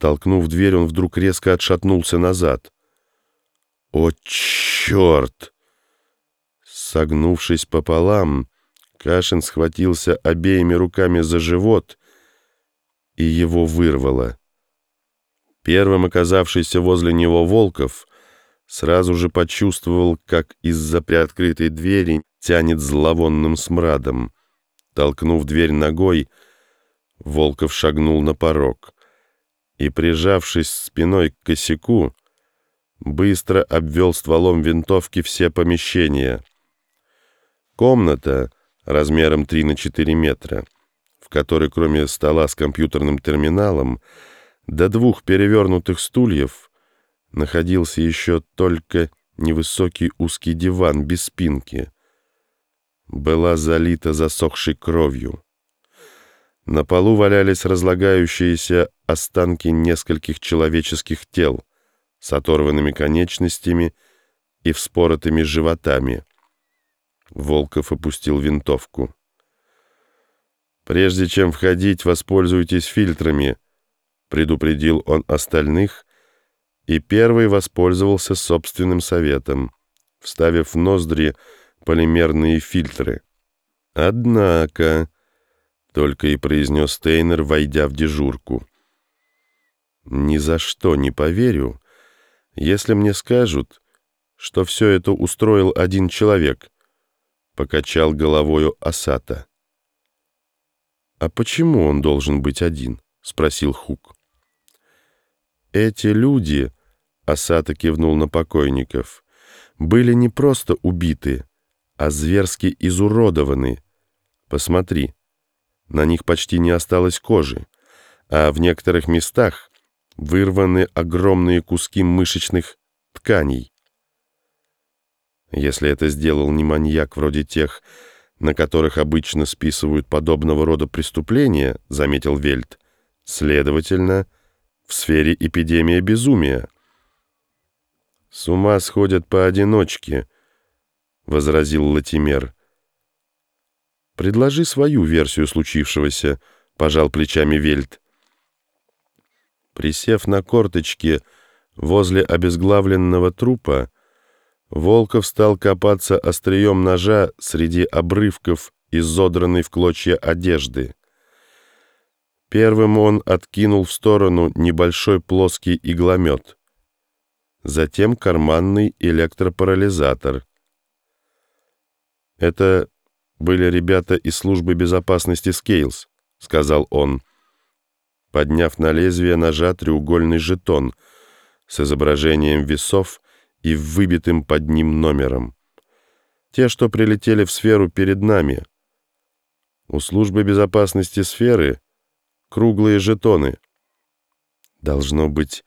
Толкнув дверь, он вдруг резко отшатнулся назад. «О, черт!» Согнувшись пополам, Кашин схватился обеими руками за живот, и его вырвало. Первым оказавшийся возле него Волков сразу же почувствовал, как из-за приоткрытой двери тянет зловонным смрадом. Толкнув дверь ногой, Волков шагнул на порог и, прижавшись спиной к косяку, быстро обвел стволом винтовки все помещения. Комната размером 3 на 4 метра, в которой кроме стола с компьютерным терминалом до двух перевернутых стульев находился еще только невысокий узкий диван без спинки. Была залита засохшей кровью. На полу валялись разлагающиеся останки нескольких человеческих тел с оторванными конечностями и вспоротыми животами. Волков опустил винтовку. «Прежде чем входить, воспользуйтесь фильтрами», — предупредил он остальных, и первый воспользовался собственным советом, вставив в ноздри полимерные фильтры. «Однако...» Только и произнес Тейнер, войдя в дежурку. «Ни за что не поверю, если мне скажут, что все это устроил один человек», — покачал головою Асата. «А почему он должен быть один?» — спросил Хук. «Эти люди...» — Асата кивнул на покойников. «Были не просто убиты, а зверски изуродованы. Посмотри». На них почти не осталось кожи, а в некоторых местах вырваны огромные куски мышечных тканей. Если это сделал не маньяк вроде тех, на которых обычно списывают подобного рода преступления, заметил Вельт, следовательно, в сфере эпидемия безумия. «С ума сходят поодиночке», — возразил Латимер. «Предложи свою версию случившегося», — пожал плечами Вельт. Присев на корточки возле обезглавленного трупа, Волков стал копаться острием ножа среди обрывков изодранной в клочья одежды. Первым он откинул в сторону небольшой плоский игломет, затем карманный электропарализатор. Это были ребята из службы безопасности Скейлс», — сказал он, подняв на лезвие ножа треугольный жетон с изображением весов и выбитым под ним номером. «Те, что прилетели в сферу перед нами. У службы безопасности сферы круглые жетоны. Должно быть,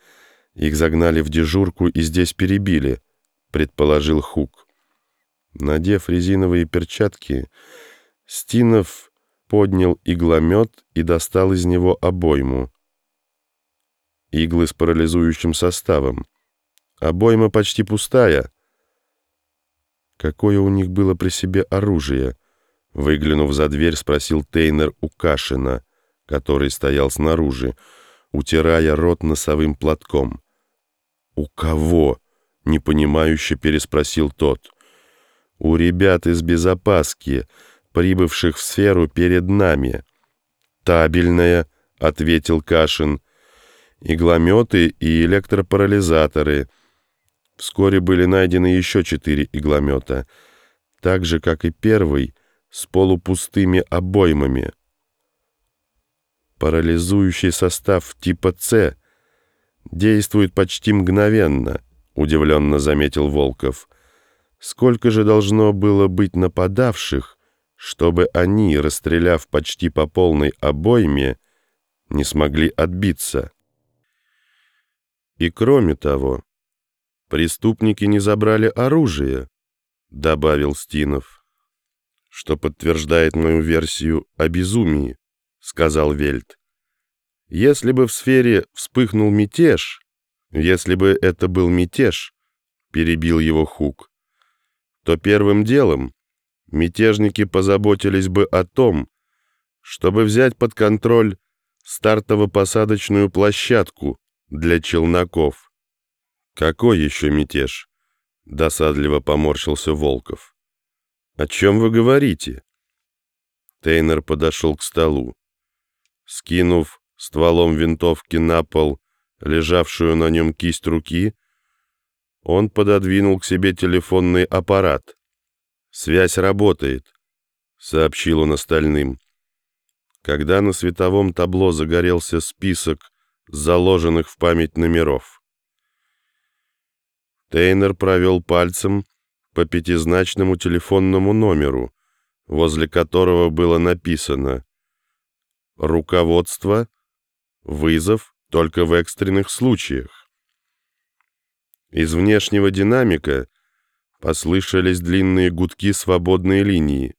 их загнали в дежурку и здесь перебили», — предположил Хук. Надев резиновые перчатки, Стинов поднял игломет и достал из него обойму. Иглы с парализующим составом. Обойма почти пустая. Какое у них было при себе оружие? Выглянув за дверь, спросил Тейнер у Кашина, который стоял снаружи, утирая рот носовым платком. «У кого?» — непонимающе переспросил тот у ребят из безопаски, прибывших в сферу перед нами. «Табельная», — ответил Кашин, — «иглометы и электропарализаторы». Вскоре были найдены еще четыре игломета, так же, как и первый, с полупустыми обоймами. Парализующий состав типа «С» действует почти мгновенно, удивленно заметил Волков. Сколько же должно было быть нападавших, чтобы они, расстреляв почти по полной обойме, не смогли отбиться? И кроме того, преступники не забрали оружие, добавил Стинов, что подтверждает мою версию о безумии, сказал Вельт. Если бы в сфере вспыхнул мятеж, если бы это был мятеж, перебил его Хук, то первым делом мятежники позаботились бы о том, чтобы взять под контроль стартово-посадочную площадку для челноков. Какой еще мятеж? Досадливо поморщился Волков. О чем вы говорите? Тейнер подошел к столу. Скинув стволом винтовки на пол лежавшую на нем кисть руки, он пододвинул к себе телефонный аппарат. «Связь работает», — сообщил он остальным. Когда на световом табло загорелся список заложенных в память номеров. Тейнер провел пальцем по пятизначному телефонному номеру, возле которого было написано «Руководство, вызов только в экстренных случаях». Из внешнего динамика послышались длинные гудки свободной линии.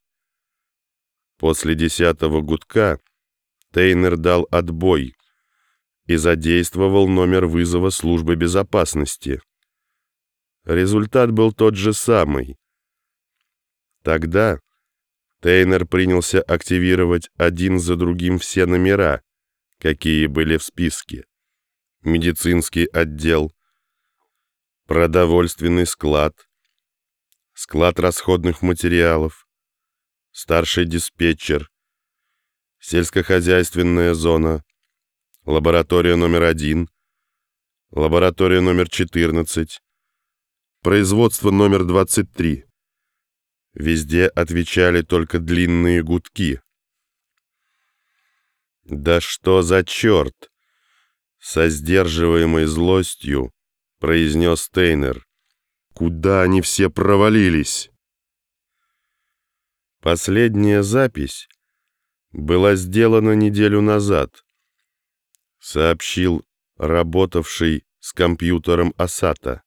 После десятого гудка Тейнер дал отбой и задействовал номер вызова службы безопасности. Результат был тот же самый. Тогда Тейнер принялся активировать один за другим все номера, какие были в списке. Медицинский отдел, продовольственный склад, склад расходных материалов, старший диспетчер, сельскохозяйственная зона, лаборатория номер один, лаборатория номер 14, производство номер 23. Везде отвечали только длинные гудки. «Да что за черт!» Со сдерживаемой злостью произнес Тейнер. «Куда они все провалились?» Последняя запись была сделана неделю назад, сообщил работавший с компьютером Асата.